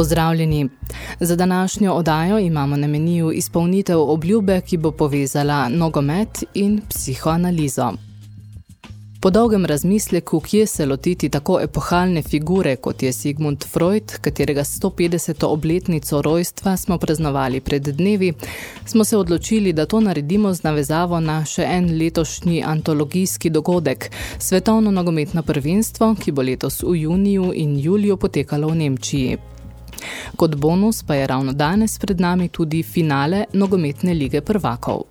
Pozdravljeni. Za današnjo odajo imamo na meniju izpolnitev obljube, ki bo povezala nogomet in psihoanalizo. Po dolgem razmisleku, kje se lotiti tako epohalne figure, kot je Sigmund Freud, katerega 150. obletnico rojstva smo praznovali pred dnevi, smo se odločili, da to naredimo z navezavo na še en letošnji antologijski dogodek, svetovno nogometno prvenstvo, ki bo letos v juniju in juliju potekalo v Nemčiji. Kot bonus pa je ravno danes pred nami tudi finale nogometne lige prvakov.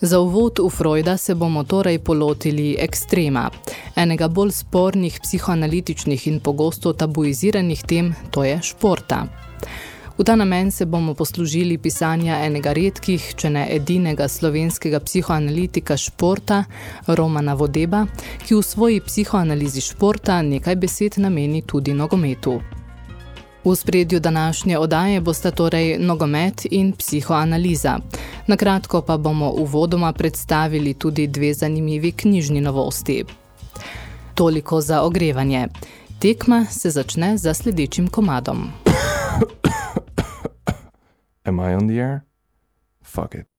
Za uvod v Freuda se bomo torej polotili ekstrema, enega bolj spornih psihoanalitičnih in pogosto tabuiziranih tem, to je športa. V ta namen se bomo poslužili pisanja enega redkih, če ne edinega slovenskega psihoanalitika športa, Romana Vodeba, ki v svoji psihoanalizi športa nekaj besed nameni tudi nogometu. V spredju današnje odaje bosta torej nogomet in psihoanaliza. Nakratko pa bomo uvodoma predstavili tudi dve zanimivi knjižni novosti. Toliko za ogrevanje. Tekma se začne za sledečim komadom. Am I on the air? Fuck it.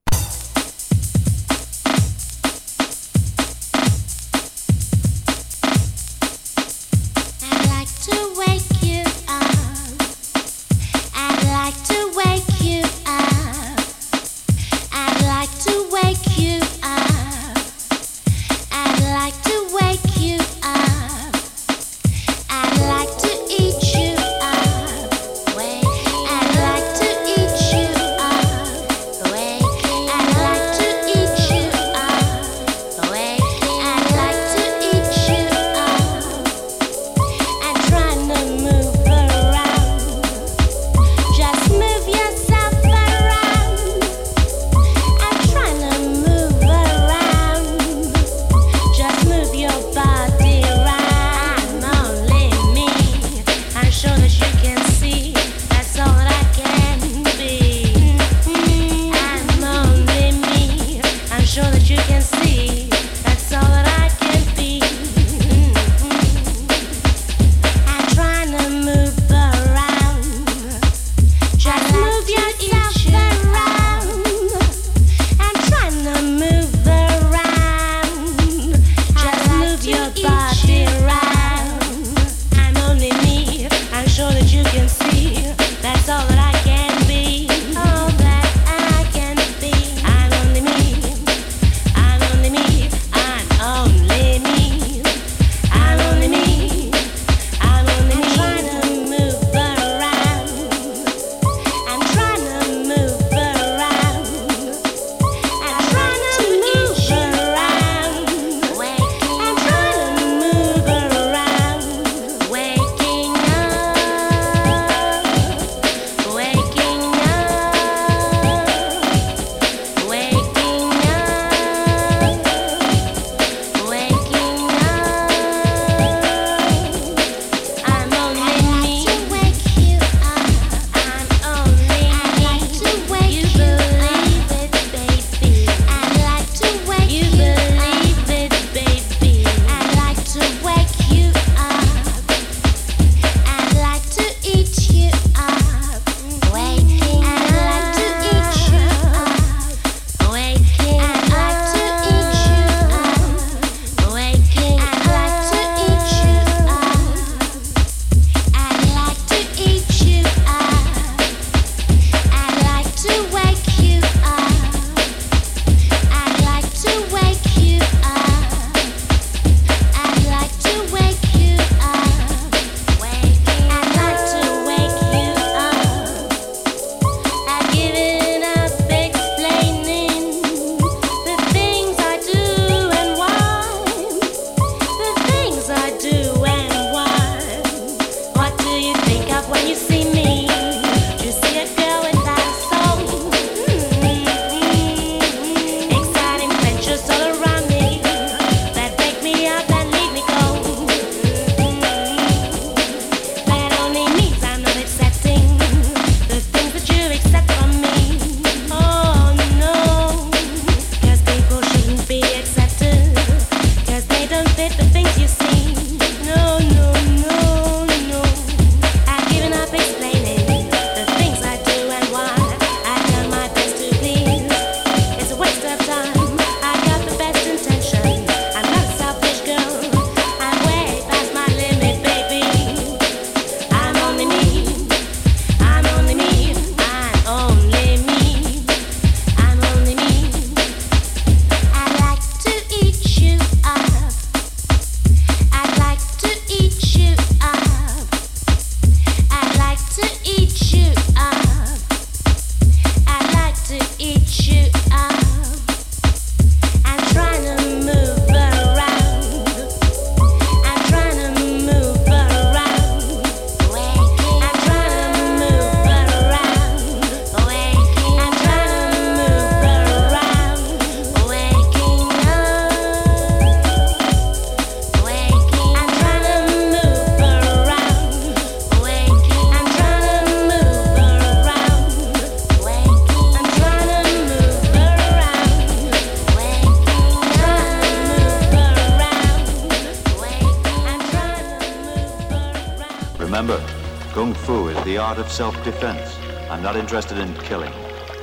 Self-defense. I'm not interested in killing.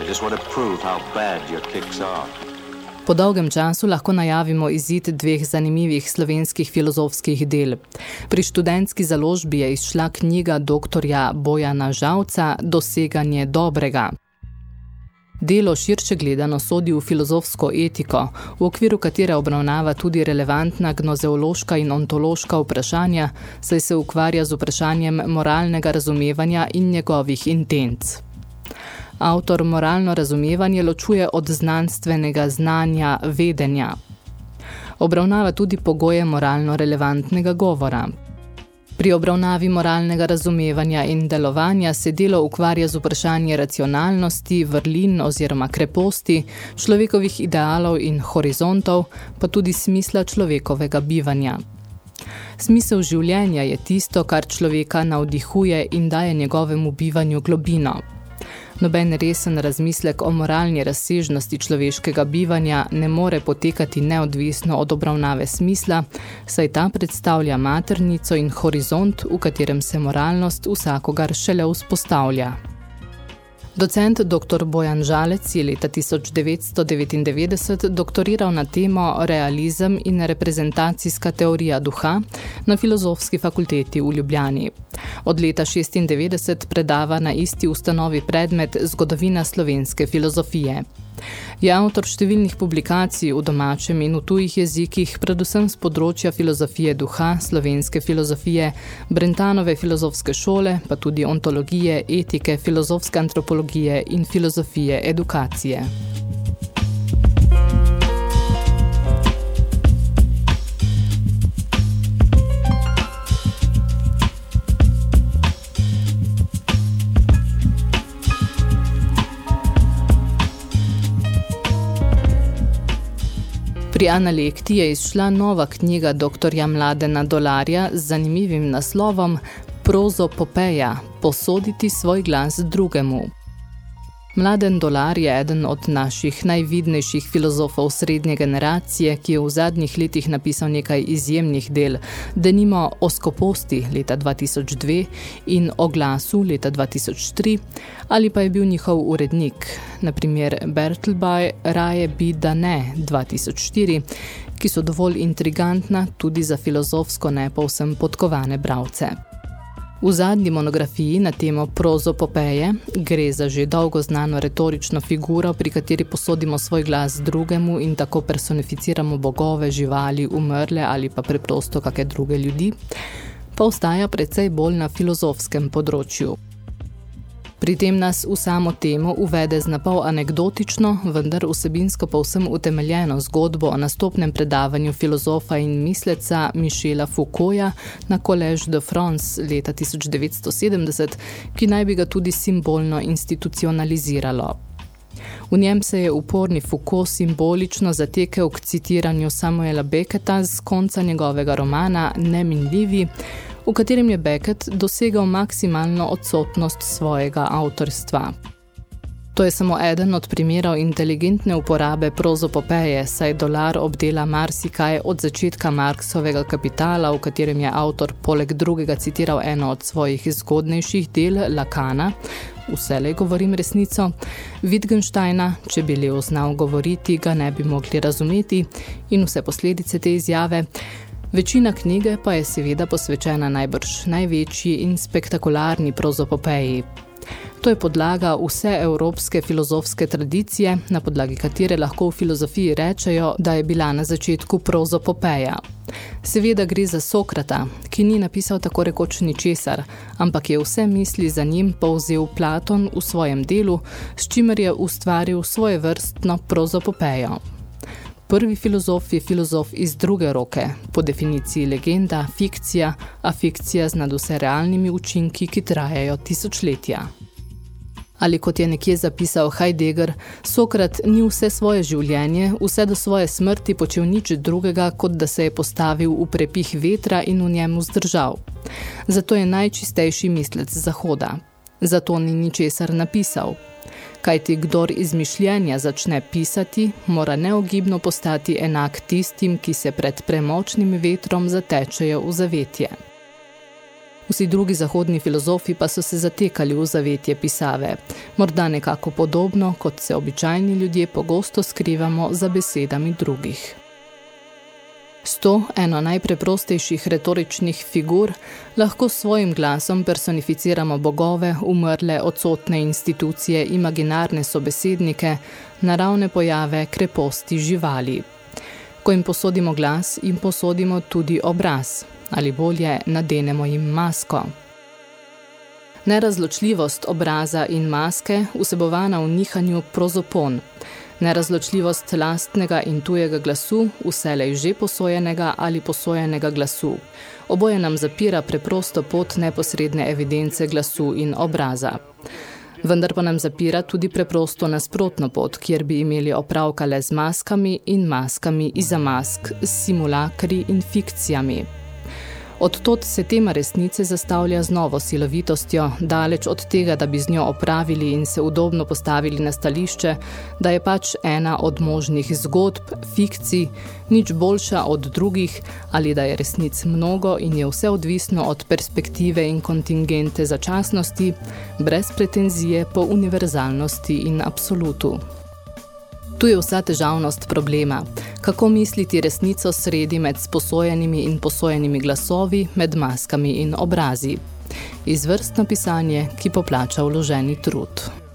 I just want to prove how bad your kicks are. Po dolgem času lahko najavimo izid dveh zanimivih slovenskih filozofskih del. Pri študentski založbi je izšla knjiga doktorja Bojana Žavca Doseganje dobrega. Delo širše gledano sodi v filozofsko etiko, v okviru katere obravnava tudi relevantna gnozeološka in ontološka vprašanja, saj se ukvarja z vprašanjem moralnega razumevanja in njegovih intenc. Avtor moralno razumevanje ločuje od znanstvenega znanja vedenja. Obravnava tudi pogoje moralno relevantnega govora. Pri obravnavi moralnega razumevanja in delovanja se delo ukvarja z vprašanje racionalnosti, vrlin oziroma kreposti, človekovih idealov in horizontov, pa tudi smisla človekovega bivanja. Smisel življenja je tisto, kar človeka navdihuje in daje njegovemu bivanju globino. Noben resen razmislek o moralni razsežnosti človeškega bivanja ne more potekati neodvisno od obravnave smisla, saj ta predstavlja maternico in horizont, v katerem se moralnost vsakogar šele vzpostavlja. Docent dr. Bojan Žalec je leta 1999 doktoriral na temo realizem in reprezentacijska teorija duha na Filozofski fakulteti v Ljubljani. Od leta 1996 predava na isti ustanovi predmet zgodovina slovenske filozofije. Je avtor številnih publikacij v domačem in v tujih jezikih, predvsem z področja filozofije duha, slovenske filozofije, Brentanove filozofske šole, pa tudi ontologije, etike, filozofske antropologije in filozofije edukacije. Pri Analekti je izšla nova knjiga doktorja Mladena Dolarja z zanimivim naslovom Prozopopeja – posoditi svoj glas drugemu. Mladen Dolar je eden od naših najvidnejših filozofov srednje generacije, ki je v zadnjih letih napisal nekaj izjemnih del, denimo o skoposti leta 2002 in o glasu leta 2003, ali pa je bil njihov urednik, naprimer Bertelbaj Raje bi da ne 2004, ki so dovolj intrigantna tudi za filozofsko ne povsem podkovane bravce. V zadnji monografiji na temo prozopopeje gre za že dolgo znano retorično figuro, pri kateri posodimo svoj glas drugemu in tako personificiramo bogove, živali, umrle ali pa preprosto kake druge ljudi, pa ostaja precej bolj na filozofskem področju. Pri tem nas v samo temo uvede z napol anekdotično, vendar vsebinsko povsem utemeljeno zgodbo o nastopnem predavanju filozofa in misleca Michela Foucaulta na Collège de France leta 1970, ki naj bi ga tudi simbolno institucionaliziralo. V njem se je uporni Foucault simbolično zatekel k citiranju Samuela Becketa z konca njegovega romana Neminljivi, v katerem je Beckett dosegal maksimalno odsotnost svojega avtorstva. To je samo eden od primerov inteligentne uporabe prozopopeje, saj dolar obdela marsikaj od začetka Marksovega kapitala, v katerem je avtor poleg drugega citiral eno od svojih zgodnejših del Lakana, vselej govorim resnico, Wittgensteina, če bi Leo znal govoriti, ga ne bi mogli razumeti. In vse posledice te izjave, Večina knjige pa je seveda posvečena najbrž največji in spektakularni prozopopeji. To je podlaga vse evropske filozofske tradicije, na podlagi katere lahko v filozofiji rečejo, da je bila na začetku prozopopeja. Seveda gre za Sokrata, ki ni napisal tako rekoč ničesar, ampak je vse misli za njim povzel Platon v svojem delu, s čimer je ustvaril svoje vrstno prozopopejo. Prvi filozof je filozof iz druge roke, po definiciji legenda, fikcija, a fikcija z nadvse realnimi učinki, ki trajajo tisočletja. Ali kot je nekje zapisal Heidegger, Sokrat ni vse svoje življenje, vse do svoje smrti počel nič drugega, kot da se je postavil v prepih vetra in v njemu zdržal. Zato je najčistejši mislec Zahoda. Zato ni ničesar napisal, kajti kdor izmišljenja začne pisati, mora neogibno postati enak tistim, ki se pred premočnim vetrom zatečejo v zavetje. Vsi drugi zahodni filozofi pa so se zatekali v zavetje pisave, morda nekako podobno, kot se običajni ljudje pogosto skrivamo za besedami drugih. Sto, eno najpreprostejših retoričnih figur, lahko s svojim glasom personificiramo bogove, umrle, odsotne institucije, imaginarne sobesednike, naravne pojave, kreposti, živali. Ko jim posodimo glas, jim posodimo tudi obraz, ali bolje nadenemo jim masko. Nerazločljivost obraza in maske vsebovana v nihanju prozopon, nerazločljivost lastnega in tujega glasu, vselej že posojenega ali posojenega glasu. Oboje nam zapira preprosto pot neposredne evidence glasu in obraza. Vendar pa nam zapira tudi preprosto nasprotno pot, kjer bi imeli opravka le z maskami in maskami iza mask, simulakri in fikcijami. Od tot se tema resnice zastavlja z novo silovitostjo, daleč od tega, da bi z njo opravili in se udobno postavili na stališče, da je pač ena od možnih zgodb, fikcij, nič boljša od drugih, ali da je resnic mnogo in je vse odvisno od perspektive in kontingente začasnosti, brez pretenzije po univerzalnosti in absolutu. Tu je vsa težavnost problema. Kako misliti resnico sredi med sposojenimi in posojenimi glasovi, med maskami in obrazi? Izvrstno pisanje, ki poplača vloženi trud.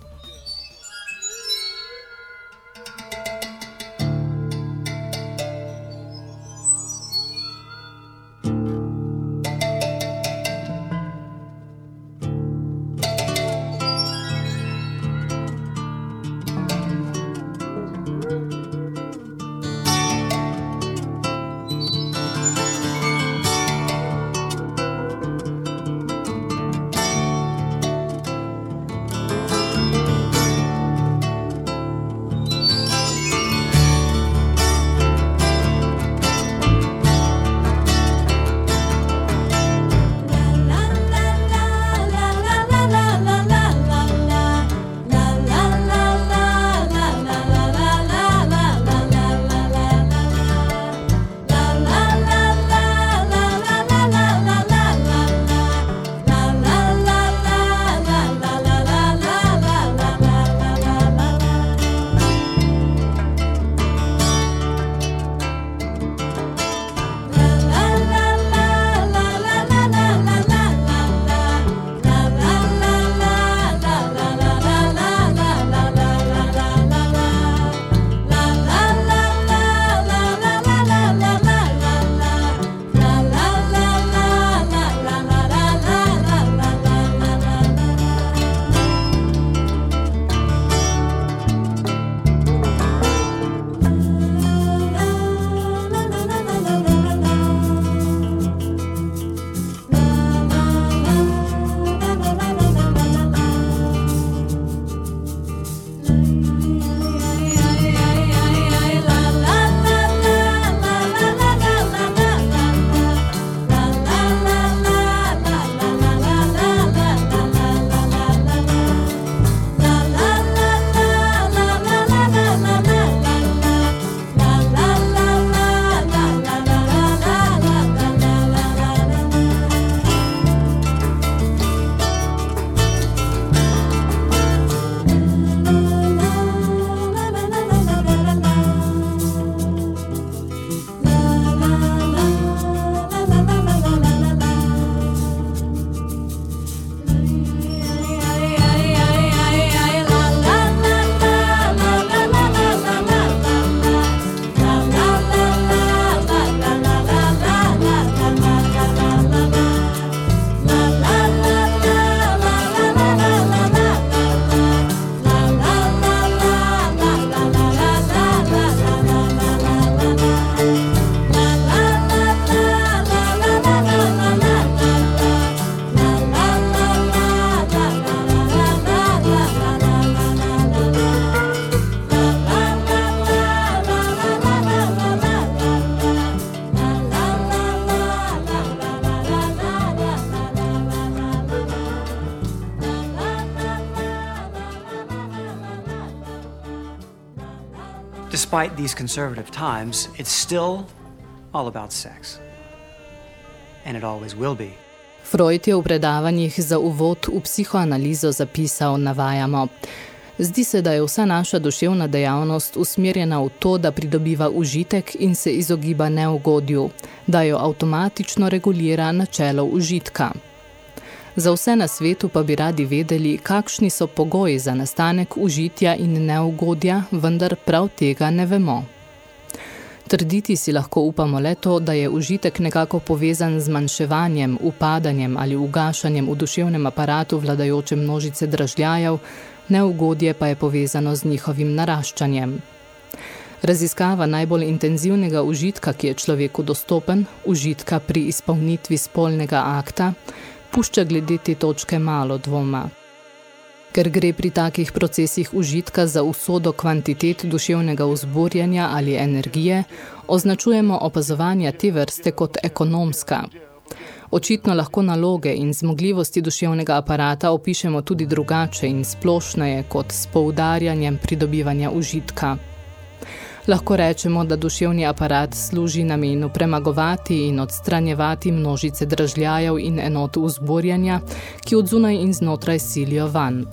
Despite these conservative times, it's still all about sex. And it always will be. Freud je v predavanjih za uvod v psihoanalizo zapisal, navajamo, Zdi se, da je vsa naša duševna dejavnost usmerjena v to, da pridobiva užitek in se izogiba neugodju, da jo avtomatično regulira načelo užitka. Za vse na svetu pa bi radi vedeli, kakšni so pogoji za nastanek užitja in neugodja, vendar prav tega ne vemo. Trditi si lahko upamo le to, da je užitek nekako povezan z manjševanjem, upadanjem ali ugašanjem v duševnem aparatu vladajoče množice dražljajev, neugodje pa je povezano z njihovim naraščanjem. Raziskava najbolj intenzivnega užitka, ki je človeku dostopen, užitka pri izpolnitvi spolnega akta, pušča glede te točke malo dvoma. Ker gre pri takih procesih užitka za usodo kvantitet duševnega vzborjanja ali energije, označujemo opazovanja te vrste kot ekonomska. Očitno lahko naloge in zmogljivosti duševnega aparata opišemo tudi drugače in splošneje kot s poudarjanjem pridobivanja užitka. Lahko rečemo, da duševni aparat služi namenu premagovati in odstranjevati množice dražljajev in enot vzborjanja, ki od zunaj in znotraj silijo van.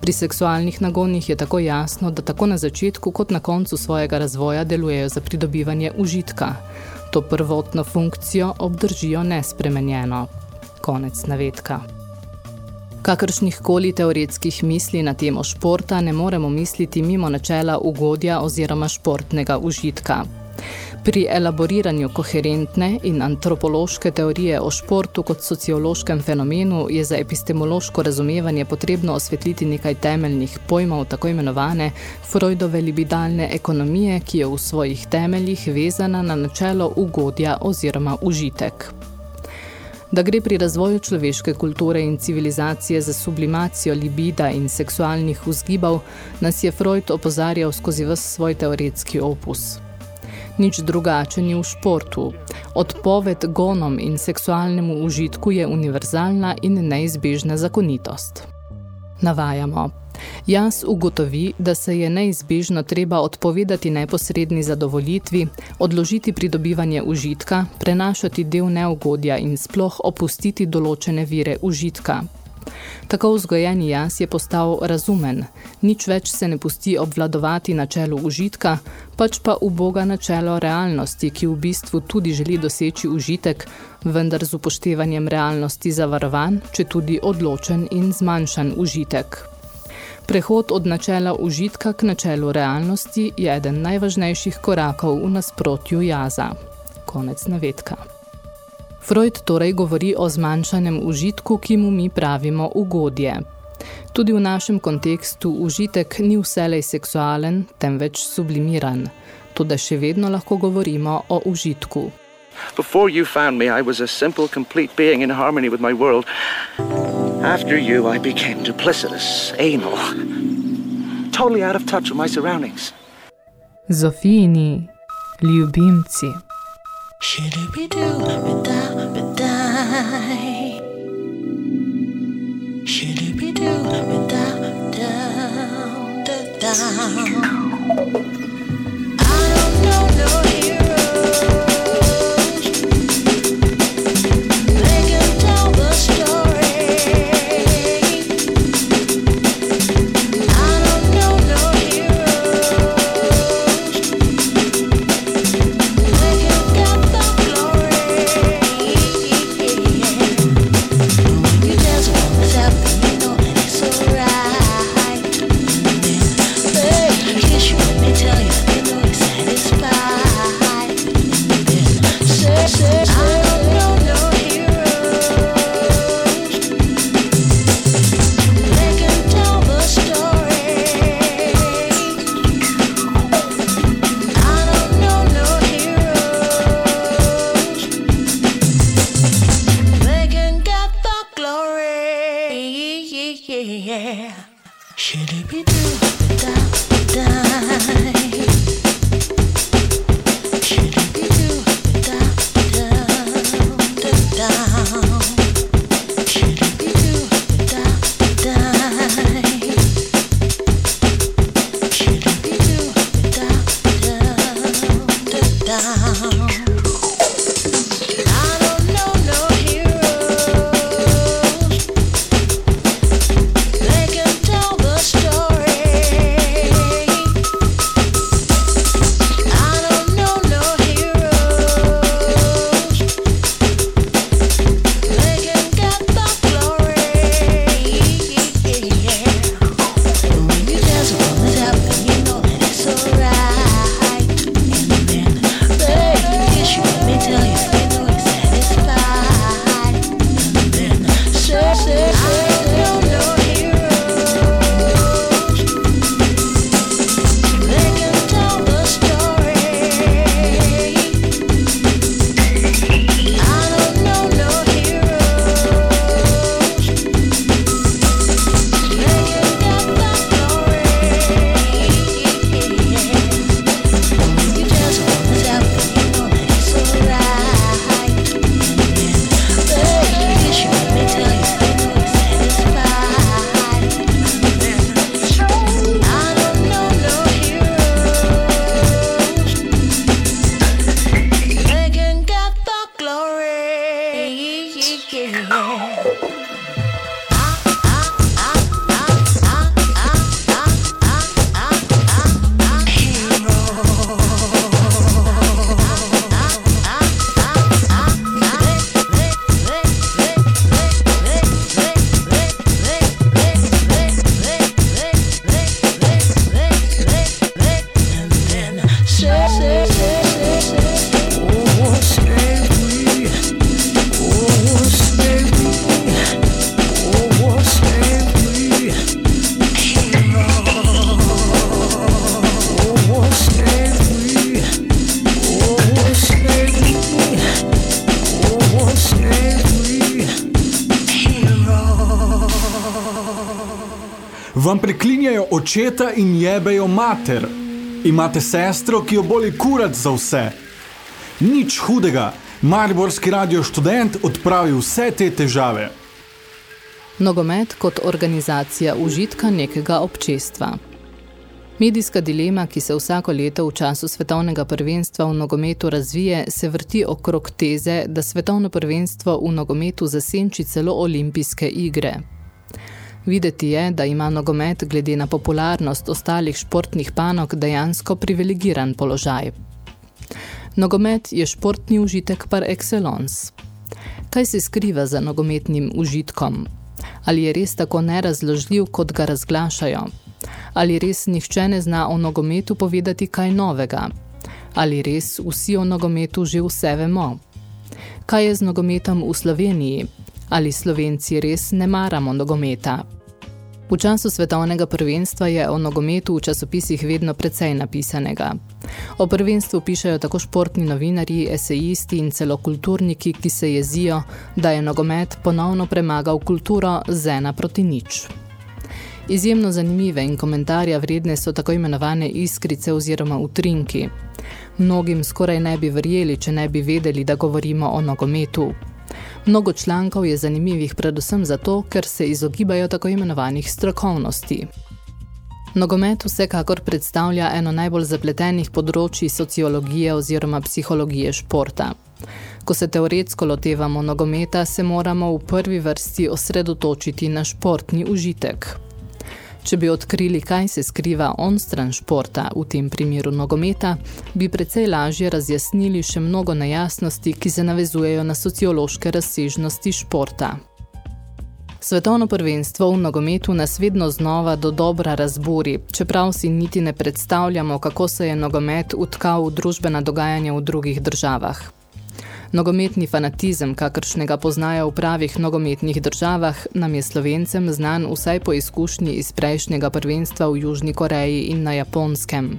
Pri seksualnih nagonih je tako jasno, da tako na začetku kot na koncu svojega razvoja delujejo za pridobivanje užitka. To prvotno funkcijo obdržijo nespremenjeno. Konec navedka. Kakršnih koli teoretskih misli na temo športa ne moremo misliti mimo načela ugodja oziroma športnega užitka. Pri elaboriranju koherentne in antropološke teorije o športu kot sociološkem fenomenu je za epistemološko razumevanje potrebno osvetliti nekaj temeljnih pojmov tako imenovane Freudove libidalne ekonomije, ki je v svojih temeljih vezana na načelo ugodja oziroma užitek. Da gre pri razvoju človeške kulture in civilizacije za sublimacijo libida in seksualnih vzgibov, nas je Freud opozarjal skozi ves svoj teoretski opus nič drugače ni v športu. Odpoved gonom in seksualnemu užitku je univerzalna in neizbežna zakonitost. Navajamo. Jaz ugotovi, da se je neizbežno treba odpovedati neposredni zadovoljitvi, odložiti pridobivanje užitka, prenašati del neugodja in sploh opustiti določene vire užitka, Tako vzgojeni jaz je postal razumen, nič več se ne pusti obvladovati načelu užitka, pač pa uboga načelo realnosti, ki v bistvu tudi želi doseči užitek, vendar z upoštevanjem realnosti zavarovan, če tudi odločen in zmanjšan užitek. Prehod od načela užitka k načelu realnosti je eden najvažnejših korakov v nasprotju jaza. Konec navedka. Freud torej govori o zmanjšanem užitku, ki mu mi pravimo ugodje. Tudi v našem kontekstu užitek ni vselej seksualen, temveč sublimiran. Tudi še vedno lahko govorimo o užitku. Before you found me, I was a simple, complete being in harmony with my world. After you, I became duplicitous, anal, totally out of touch with my surroundings. Zofini, ljubimci. Shoo-doo-be-doo, be-da, be-die. Shoo-doo-be-doo, be-da, down, očeta in jebejo mater. Imate sestro, ki jo boli kurat za vse. Nič hudega. Mariborski radio študent odpravi vse te težave. Nogomet kot organizacija užitka nekega občestva. Medijska dilema, ki se vsako leto v času svetovnega prvenstva v nogometu razvije, se vrti okrog teze, da svetovno prvenstvo v nogometu zasenči celo olimpijske igre. Videti je, da ima nogomet glede na popularnost ostalih športnih panog dejansko privilegiran položaj. Nogomet je športni užitek par excellence. Kaj se skriva za nogometnim užitkom? Ali je res tako nerazložljiv, kot ga razglašajo? Ali res nihče ne zna o nogometu povedati kaj novega? Ali res vsi o nogometu že vse vemo? Kaj je z nogometom v Sloveniji? Ali Slovenci res ne maramo nogometa? V času svetovnega prvenstva je o nogometu v časopisih vedno precej napisanega. O prvenstvu pišejo tako športni novinarji, esejisti in celo kulturniki, ki se jezijo, da je nogomet ponovno premagal kulturo z ena proti nič. Izjemno zanimive in komentarja vredne so tako imenovane iskrice oziroma utrinki. Mnogim skoraj ne bi verjeli, če ne bi vedeli, da govorimo o nogometu. Mnogo člankov je zanimivih predvsem zato, ker se izogibajo tako imenovanih strokovnosti. Nogomet vsekakor predstavlja eno najbolj zapletenih področji sociologije oziroma psihologije športa. Ko se teoretsko lotevamo nogometa, se moramo v prvi vrsti osredotočiti na športni užitek. Če bi odkrili, kaj se skriva onstran športa, v tem primeru nogometa, bi precej lažje razjasnili še mnogo nejasnosti, ki se navezujejo na sociološke razsežnosti športa. Svetovno prvenstvo v nogometu nas vedno znova do dobra razburi, čeprav si niti ne predstavljamo, kako se je nogomet utkal v družbena dogajanja v drugih državah. Nogometni fanatizem, kakršnega poznajo v pravih nogometnih državah, nam je slovencem znan vsaj po izkušnji iz prejšnjega prvenstva v Južni Koreji in na Japonskem.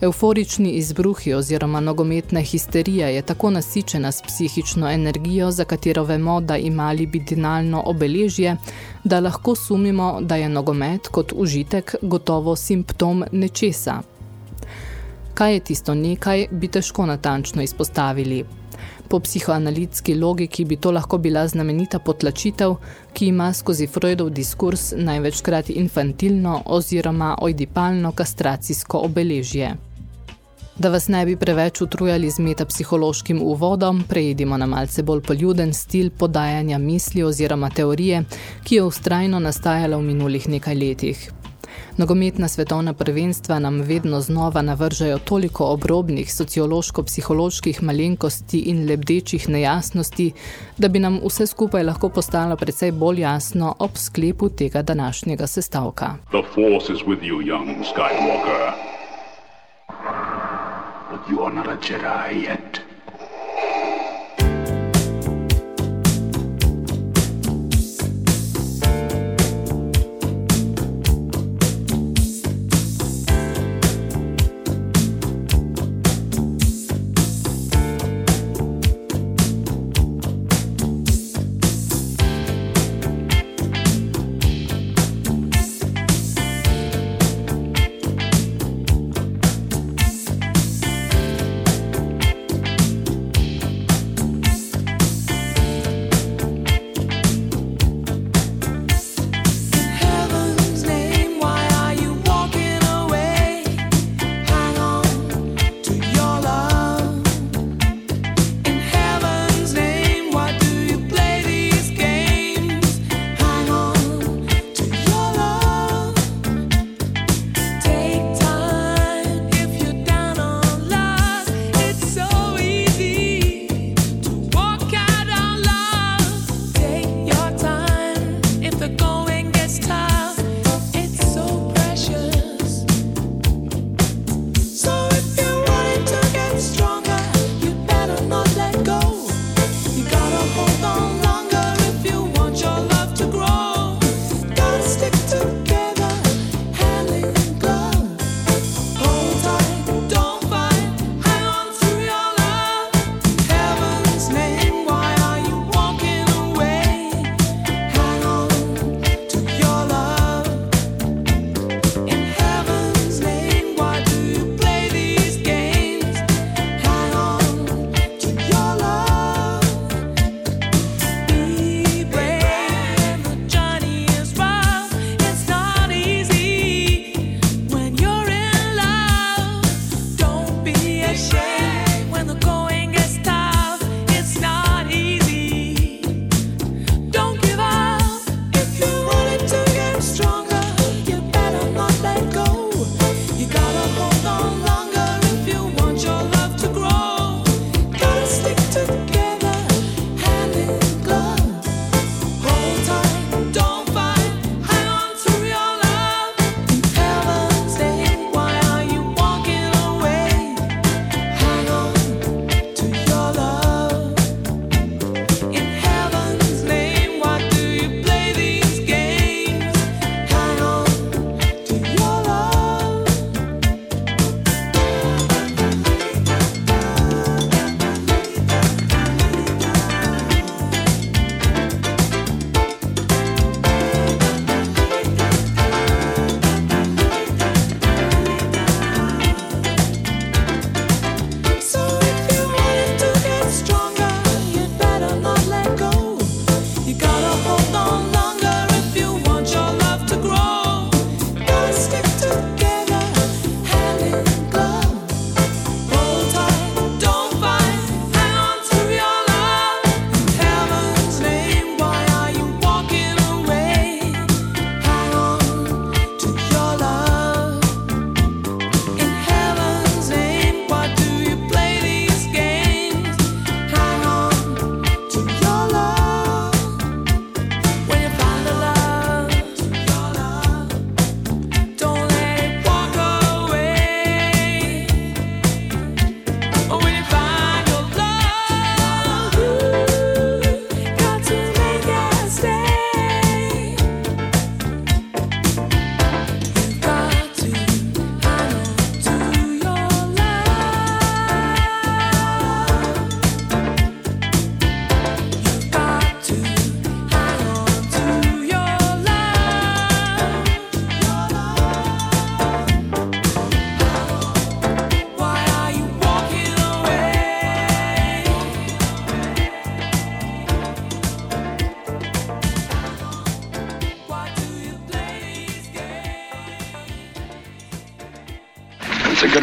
Euforični izbruhi oziroma nogometna histerija je tako nasičena s psihično energijo, za katero vemo, da ima libidinalno obeležje, da lahko sumimo, da je nogomet kot užitek gotovo simptom nečesa. Kaj je tisto nekaj, bi težko natančno izpostavili. Po psihoanalitski logiki bi to lahko bila znamenita potlačitev, ki ima skozi Freudov diskurs največkrat infantilno oziroma oidipalno kastracijsko obeležje. Da vas ne bi preveč utrujali z metapsihološkim uvodom, prejedimo na malce bolj poljuden stil podajanja misli oziroma teorije, ki je ustrajno nastajala v minulih nekaj letih. Nogometna svetovna prvenstva nam vedno znova navržajo toliko obrobnih sociološko-psiholoških malenkosti in lebdečih nejasnosti, da bi nam vse skupaj lahko postalo precej bolj jasno ob sklepu tega današnjega sestavka. The force is with you, young Skywalker. But you are not a Jedi yet.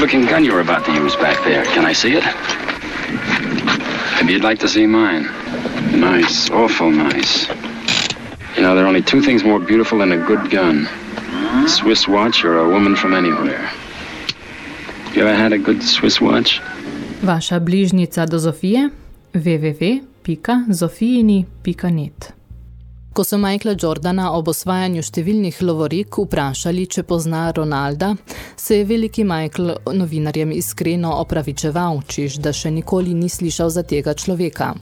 Good-looking gun you're about to use back there. Can I see it? Maybe you'd like to see mine. Nice, awful nice. You know, there are only two things more beautiful than a good gun. A Swiss watch or a woman from anywhere. You ever had a good Swiss watch? Vaša bližnica do Zofije? www.zofijini.net Ko so Michaela Jordana ob osvajanju številnih lovorik vprašali, če pozna Ronalda, se je veliki Michael novinarjem iskreno opravičeval, čiž da še nikoli ni slišal za tega človeka.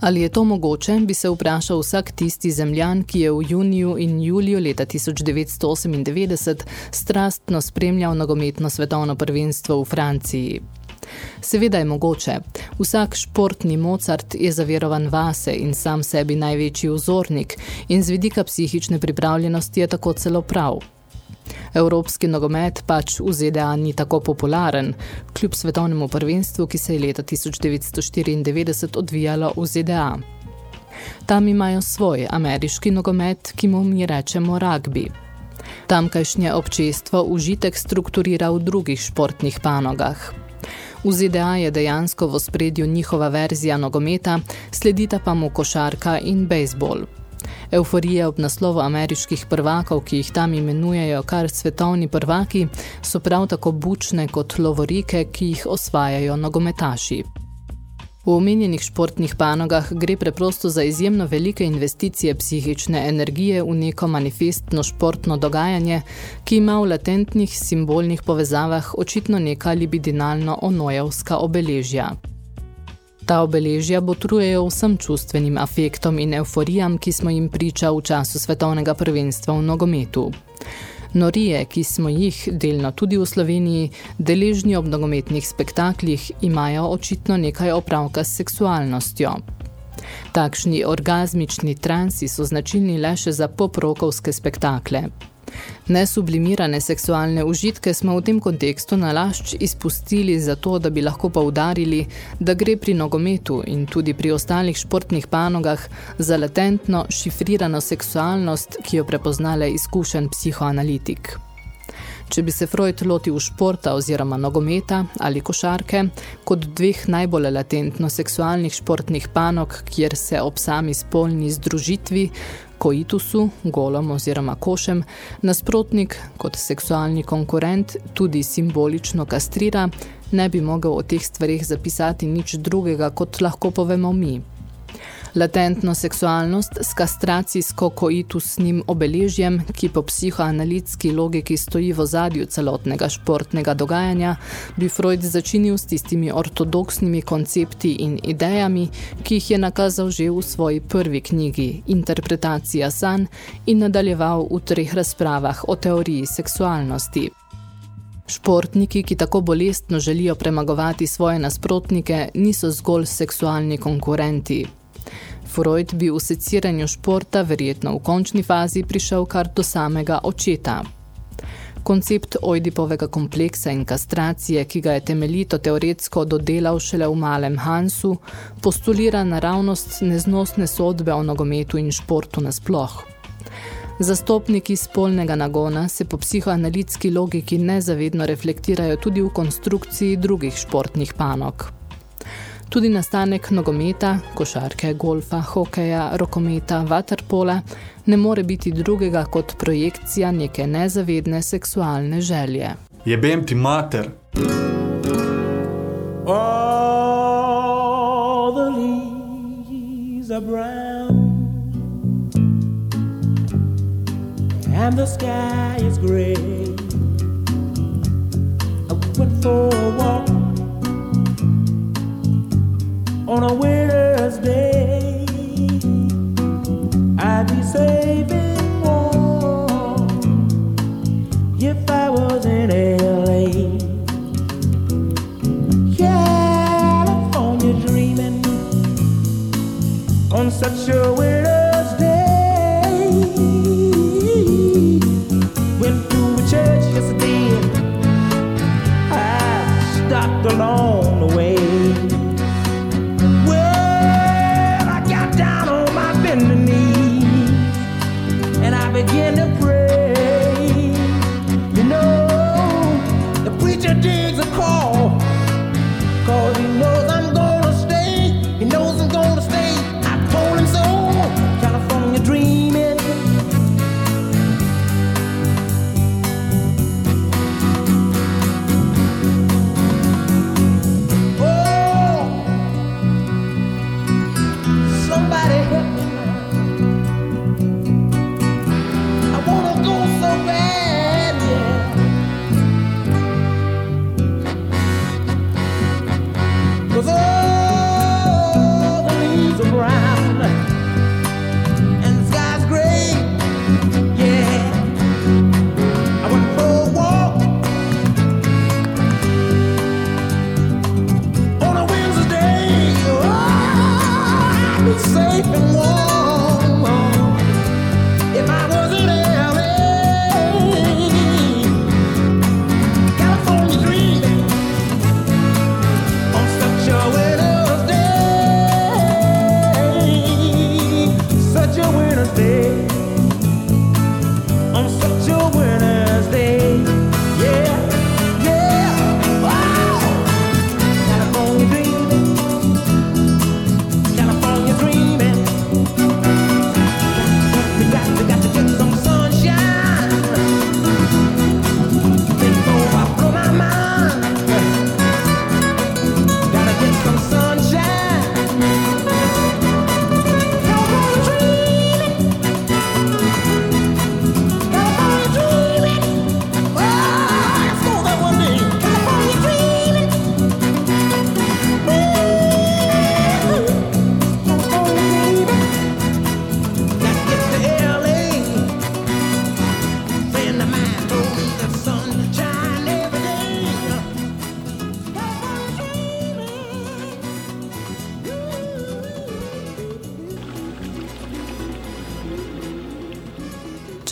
Ali je to mogoče, bi se vprašal vsak tisti zemljan, ki je v juniju in juliju leta 1998 strastno spremljal nogometno svetovno prvenstvo v Franciji. Seveda je mogoče. Vsak športni Mozart je zaverovan vase in sam sebi največji vzornik in z vidika psihične pripravljenosti je tako celo prav. Evropski nogomet pač v ZDA ni tako popularen, kljub svetovnemu prvenstvu, ki se je leta 1994 odvijalo v ZDA. Tam imajo svoj ameriški nogomet, ki mu mi rečemo rugby. Tamkajšnje občestvo užitek strukturira v drugih športnih panogah. V ZDA je dejansko v spredju njihova verzija nogometa, sledita pa mu košarka in bejzbol. Euforije ob naslovu ameriških prvakov, ki jih tam imenujejo kar svetovni prvaki, so prav tako bučne kot lovorike, ki jih osvajajo nogometaši. V omenjenih športnih panogah gre preprosto za izjemno velike investicije psihične energije v neko manifestno športno dogajanje, ki ima v latentnih simbolnih povezavah očitno neka libidinalno onojevska obeležja. Ta obeležja botrujejo vsem čustvenim afektom in euforijam, ki smo jim priča v času svetovnega prvenstva v nogometu. Norije, ki smo jih, delno tudi v Sloveniji, deležni ob nogometnih spektaklih, imajo očitno nekaj opravka s seksualnostjo. Takšni orgazmični transi so značilni le še za poprokovske spektakle. Nesublimirane seksualne užitke smo v tem kontekstu nalašč izpustili zato, da bi lahko poudarili, da gre pri nogometu in tudi pri ostalih športnih panogah za latentno, šifrirano seksualnost, ki jo prepoznale izkušen psihoanalitik. Če bi se Freud lotil športa oziroma nogometa ali košarke kot dveh najbolj latentno seksualnih športnih panog, kjer se ob sami spolni združitvi koitusu, golom oziroma košem, nasprotnik kot seksualni konkurent tudi simbolično kastrira, ne bi mogel o teh stvarih zapisati nič drugega, kot lahko povemo mi. Latentno seksualnost s kastracijsko-koitusnim obeležjem, ki po psihoanalitski logiki stoji v zadju celotnega športnega dogajanja, bi Freud začinil s tistimi ortodoksnimi koncepti in idejami, ki jih je nakazal že v svoji prvi knjigi Interpretacija san in nadaljeval v treh razpravah o teoriji seksualnosti. Športniki, ki tako bolestno želijo premagovati svoje nasprotnike, niso zgolj seksualni konkurenti, Freud bi v seciranju športa verjetno v končni fazi prišel kar do samega očeta. Koncept ojdipovega kompleksa in kastracije, ki ga je temeljito teoretsko dodelal šele v malem Hansu, postulira naravnost neznosne sodbe o nogometu in športu nasploh. Zastopniki spolnega nagona se po psihoanalitski logiki nezavedno reflektirajo tudi v konstrukciji drugih športnih panog. Tudi nastanek nogometa, košarke, golfa, hokeja, rokometa, vaterpola ne more biti drugega kot projekcija neke nezavedne seksualne želje. Jebem ti mater. All the leaves are brown And the sky is gray I went for a walk on a winter's day. I'd be safe and if I was in LA. California dreaming on such a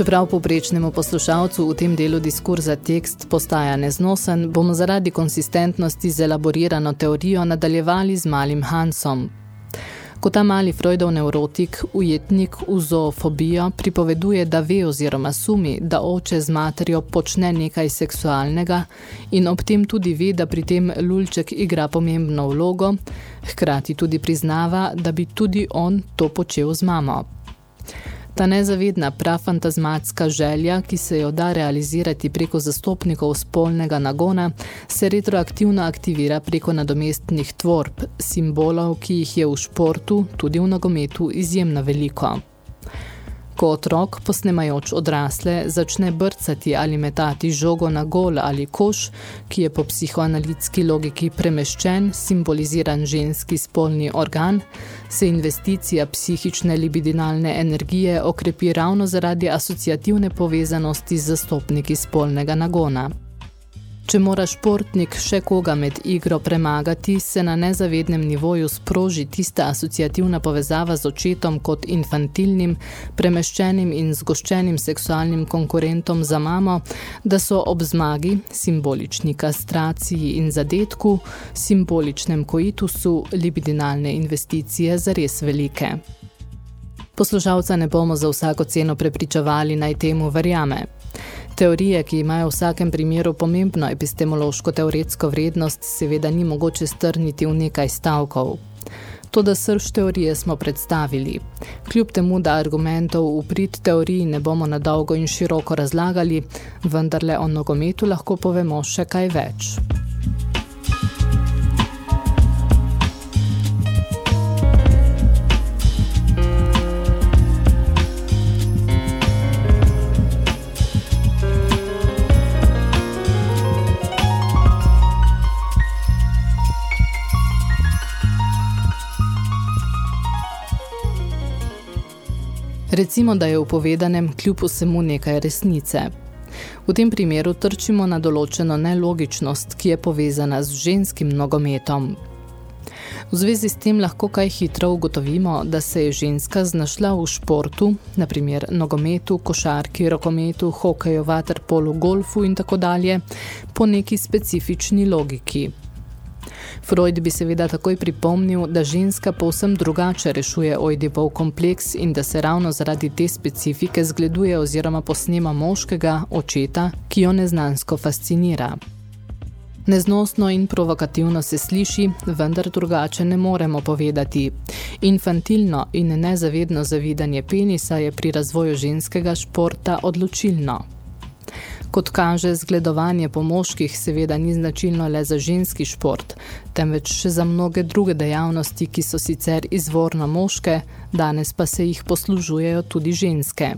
Čeprav povprečnemu poslušalcu v tem delu diskurza tekst postaja neznosen, bomo zaradi konsistentnosti z elaborirano teorijo nadaljevali z malim Hansom. Ko ta mali Freudov neurotik, ujetnik v zoofobijo, pripoveduje, da ve oziroma sumi, da oče z materjo počne nekaj seksualnega in ob tem tudi ve, da pri tem lulček igra pomembno vlogo, hkrati tudi priznava, da bi tudi on to počel z mamo. Ta nezavedna prafantazmatska želja, ki se jo da realizirati preko zastopnikov spolnega nagona, se retroaktivno aktivira preko nadomestnih tvorb, simbolov, ki jih je v športu, tudi v nogometu, izjemno veliko. Ko otrok, posnemajoč odrasle, začne brcati ali metati žogo na gol ali koš, ki je po psihoanalitski logiki premeščen, simboliziran ženski spolni organ, se investicija psihične libidinalne energije okrepi ravno zaradi asociativne povezanosti z zastopniki spolnega nagona. Če mora športnik še koga med igro premagati, se na nezavednem nivoju sproži tista asociativna povezava z očetom kot infantilnim, premeščenim in zgoščenim seksualnim konkurentom za mamo, da so ob zmagi, simbolični kastraciji in zadetku, simboličnem koitusu, libidinalne investicije zares velike. Poslušalca ne bomo za vsako ceno prepričevali naj temu verjame. Teorije, ki imajo v vsakem primeru pomembno epistemološko-teoretsko vrednost, seveda ni mogoče strniti v nekaj stavkov. Toda srž teorije smo predstavili. Kljub temu, da argumentov v prid teoriji ne bomo na dolgo in široko razlagali, vendarle o nogometu lahko povemo še kaj več. Recimo, da je v povedanem kljub vsemu nekaj resnice. V tem primeru trčimo na določeno nelogičnost, ki je povezana z ženskim nogometom. V zvezi s tem lahko kaj hitro ugotovimo, da se je ženska znašla v športu, na primer nogometu, košarki, rokometu, hokeju, vaterpolu, golfu in tako dalje, po neki specifični logiki. Freud bi seveda takoj pripomnil, da ženska povsem drugače rešuje Oidipov kompleks in da se ravno zaradi te specifike zgleduje oziroma posnema moškega, očeta, ki jo neznansko fascinira. Neznosno in provokativno se sliši, vendar drugače ne moremo povedati. Infantilno in nezavedno zavidanje penisa je pri razvoju ženskega športa odločilno. Kot kaže, zgledovanje po moških seveda ni značilno le za ženski šport, temveč še za mnoge druge dejavnosti, ki so sicer izvorno moške, danes pa se jih poslužujejo tudi ženske.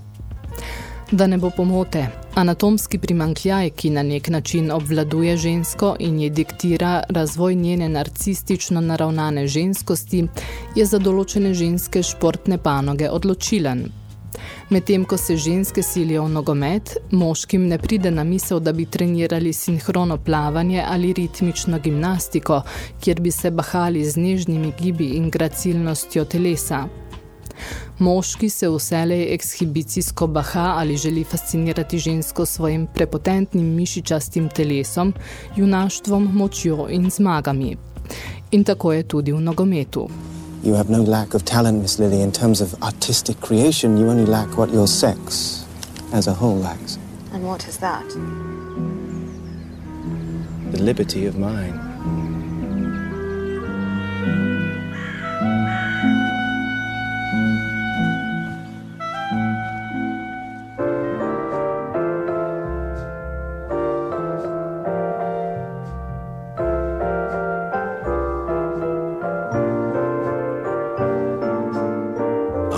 Da ne bo pomote, anatomski primankljaj, ki na nek način obvladuje žensko in je diktira razvoj njene narcistično naravnane ženskosti, je za določene ženske športne panoge odločilen. Medtem, ko se ženske silijo v nogomet, moškim ne pride na misel, da bi trenirali sinhrono plavanje ali ritmično gimnastiko, kjer bi se bahali z nežnimi gibi in gracilnostjo telesa. Moški se vselej ekshibicijsko baha ali želi fascinirati žensko svojim prepotentnim mišičastim telesom, junaštvom, močjo in zmagami. In tako je tudi v nogometu. You have no lack of talent, Miss Lily, in terms of artistic creation. You only lack what your sex as a whole lacks And what is that? the liberty of mind.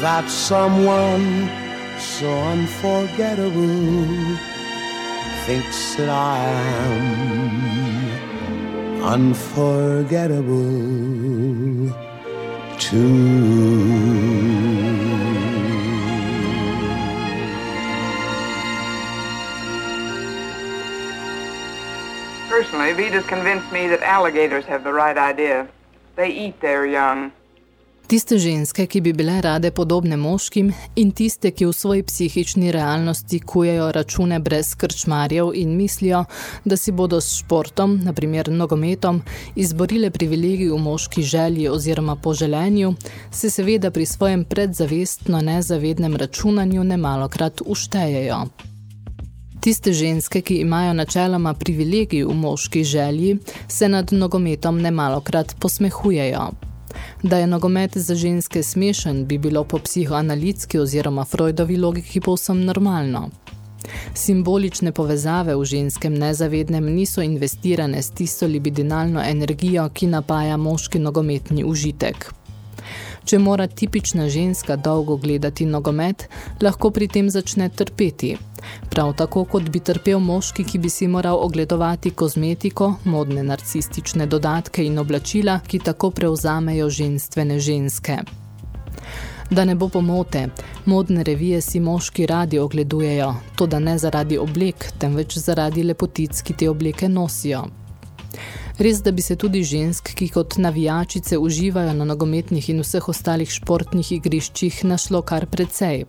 that someone so unforgettable thinks that I am unforgettable too. Personally, Vita's convinced me that alligators have the right idea. They eat their young. Tiste ženske, ki bi bile rade podobne moškim in tiste, ki v svoji psihični realnosti kujejo račune brez krčmarjev in mislijo, da si bodo s športom, naprimer nogometom, izborile privilegij v moški želji oziroma poželenju, se seveda pri svojem predzavestno nezavednem računanju nemalokrat uštejejo. Tiste ženske, ki imajo načeloma privilegij v moški želji, se nad nogometom nemalokrat posmehujejo. Da je nogomet za ženske smešen, bi bilo po psihoanalitski oziroma Freudovi logiki povsem normalno. Simbolične povezave v ženskem nezavednem niso investirane s tisto libidinalno energijo, ki napaja moški nogometni užitek. Če mora tipična ženska dolgo gledati nogomet, lahko pri tem začne trpeti. Prav tako, kot bi trpel moški, ki bi si moral ogledovati kozmetiko, modne narcistične dodatke in oblačila, ki tako prevzamejo ženstvene ženske. Da ne bo pomote, modne revije si moški radi ogledujejo, to da ne zaradi oblek, temveč zaradi lepotic, ki te obleke nosijo. Res, da bi se tudi žensk, ki kot navijačice uživajo na nogometnih in vseh ostalih športnih igriščih, našlo kar precej.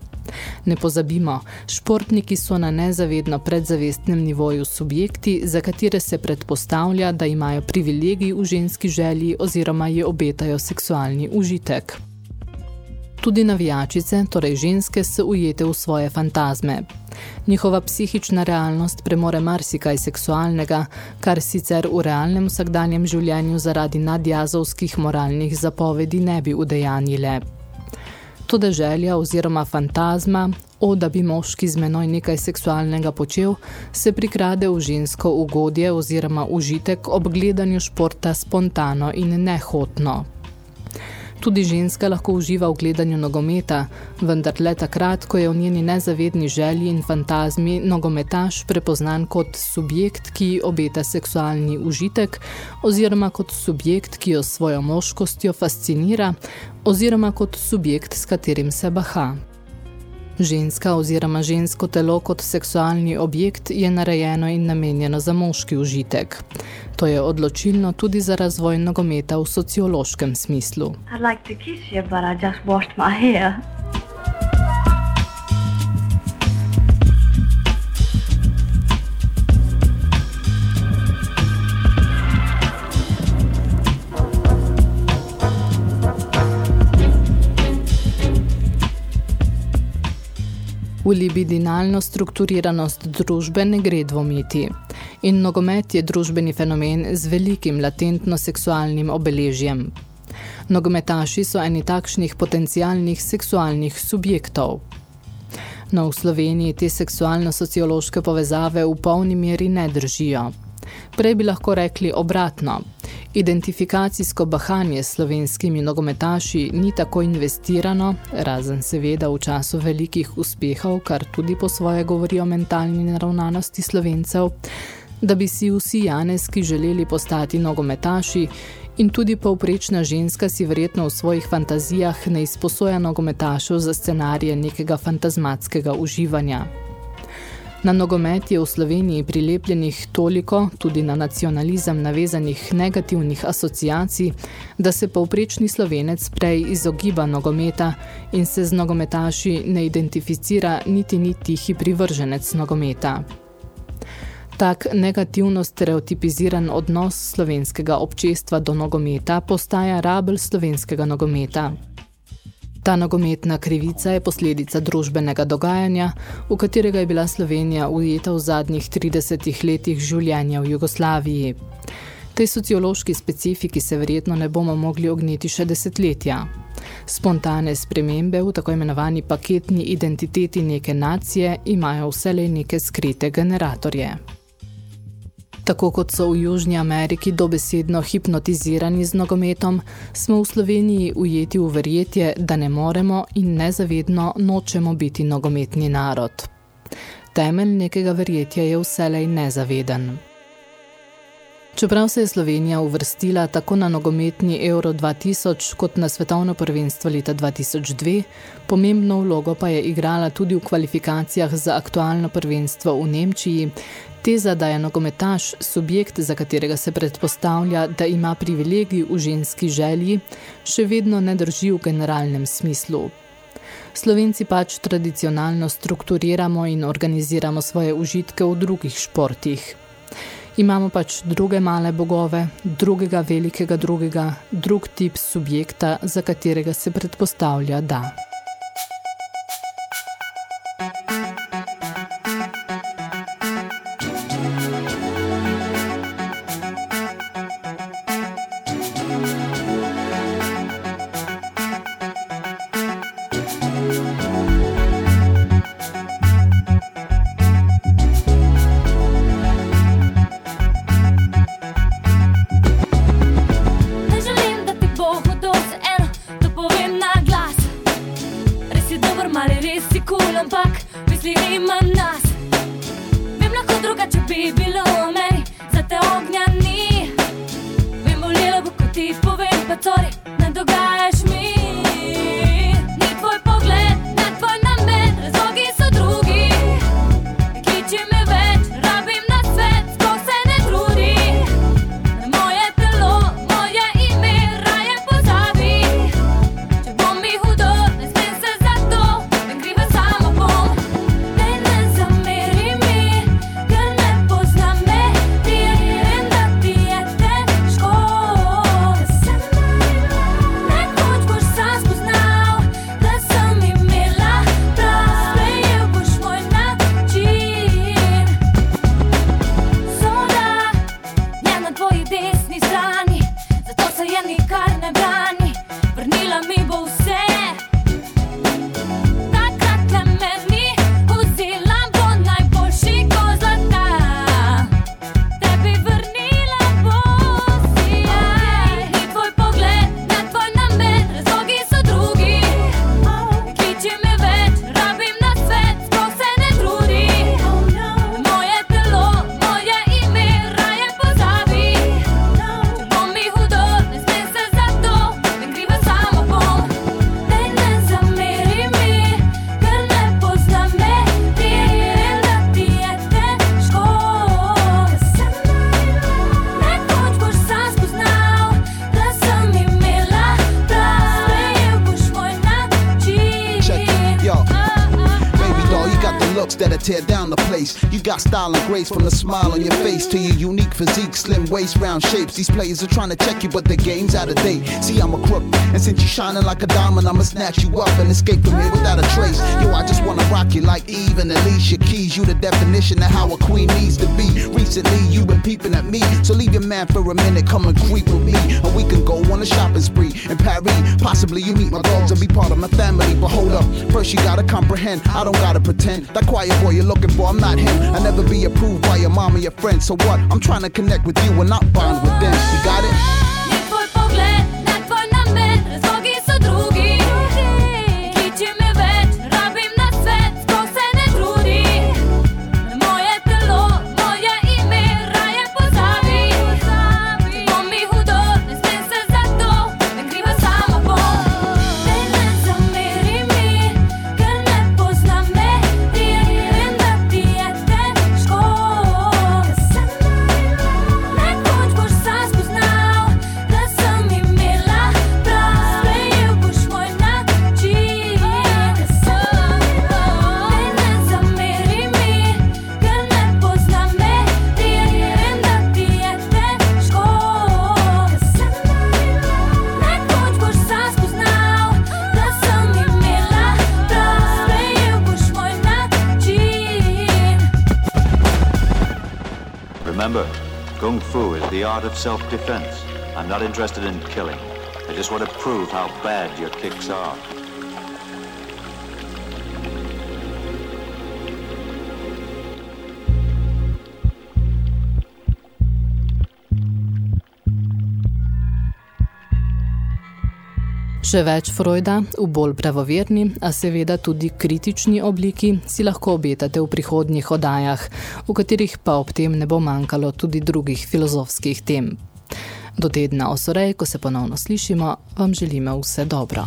Ne pozabimo, športniki so na nezavedno predzavestnem nivoju subjekti, za katere se predpostavlja, da imajo privilegij v ženski želji oziroma je obetajo seksualni užitek. Tudi navijačice, torej ženske, so ujete v svoje fantazme. Njihova psihična realnost premore marsikaj seksualnega, kar sicer v realnem vsakdanjem življenju zaradi nadjazovskih moralnih zapovedi ne bi udejanjile. Toda želja oziroma fantazma, o da bi moški z menoj nekaj seksualnega počel, se prikrade v žensko ugodje oziroma užitek ob gledanju športa spontano in nehotno. Tudi ženska lahko uživa v gledanju nogometa, vendar le takrat, ko je v njeni nezavedni želji in fantazmi nogometaš prepoznan kot subjekt, ki obeta seksualni užitek, oziroma kot subjekt, ki jo svojo moškostjo fascinira, oziroma kot subjekt, s katerim se baha. Ženska oziroma žensko telo kot seksualni objekt je narejeno in namenjeno za moški užitek. To je odločilno tudi za razvoj nogometa v sociološkem smislu. I'd like to kiss you, but I just washed my hair. V libidinalno strukturiranost družbe ne gre dvomiti. In nogomet je družbeni fenomen z velikim latentno-seksualnim obeležjem. Nogometaši so eni takšnih potencialnih seksualnih subjektov. No, v Sloveniji te seksualno-sociološke povezave v polni meri ne držijo. Prej bi lahko rekli obratno. Identifikacijsko bahanje s slovenskimi nogometaši ni tako investirano, razen seveda v času velikih uspehov, kar tudi po svoje govori o mentalni naravnanosti slovencev, da bi si vsi janeski želeli postati nogometaši in tudi povprečna ženska si verjetno v svojih fantazijah ne izposoja nogometašev za scenarije nekega fantazmatskega uživanja. Na nogomet je v Sloveniji prilepljenih toliko, tudi na nacionalizem navezanih negativnih asociacij, da se povprečni slovenec prej izogiba nogometa in se z nogometaši ne identificira niti ni tihi privrženec nogometa. Tak negativno stereotipiziran odnos slovenskega občestva do nogometa postaja rabel slovenskega nogometa. Ta nogometna krivica je posledica družbenega dogajanja, v katerega je bila Slovenija ujeta v zadnjih 30 letih življenja v Jugoslaviji. Tej sociološki specifiki se verjetno ne bomo mogli ogniti še desetletja. Spontane spremembe v tako imenovani paketni identiteti neke nacije imajo vselej neke skrite generatorje. Tako kot so v Južni Ameriki dobesedno hipnotizirani z nogometom, smo v Sloveniji ujeti v verjetje, da ne moremo in nezavedno nočemo biti nogometni narod. Temelj nekega verjetja je vselej nezaveden. Čeprav se je Slovenija uvrstila tako na nogometni Euro 2000 kot na svetovno prvenstvo leta 2002, pomembno vlogo pa je igrala tudi v kvalifikacijah za aktualno prvenstvo v Nemčiji, teza, da je nogometaš subjekt, za katerega se predpostavlja, da ima privilegij v ženski želji, še vedno ne drži v generalnem smislu. Slovenci pač tradicionalno strukturiramo in organiziramo svoje užitke v drugih športih. Imamo pač druge male bogove, drugega velikega drugega, drug tip subjekta, za katerega se predpostavlja, da. Grace from the smile on your face to your unique physique, slim waist, round shapes. These players are trying to check you, but the game's out of date. See, I'm a crook, and since you're shining like a diamond, I'ma snatch you up and escape from here without a trace. Yo, I just wanna rock you like Eve and Alicia Keys. You the definition of how a queen needs to be. Recently, you been peeping at me, so leave your man for a minute, come and creep with me, and we can go on a shopping spree in Paris. Possibly you meet my dogs and be part of my family, but hold up, first you gotta comprehend. I don't gotta pretend that quiet boy you're looking for. I'm not him. I never be approved by your mom or your friends. So what? I'm trying to connect with you and not bond with them. You got it? Of self defense. I'm not interested in killing. I just want to prove how bad your kicks are. Še več Freuda v bolj pravoverni, a seveda tudi kritični obliki si lahko obetate v prihodnjih oddajah, v katerih pa ob tem ne bo manjkalo tudi drugih filozofskih tem. Do tedna osorej, ko se ponovno slišimo, vam želimo vse dobro.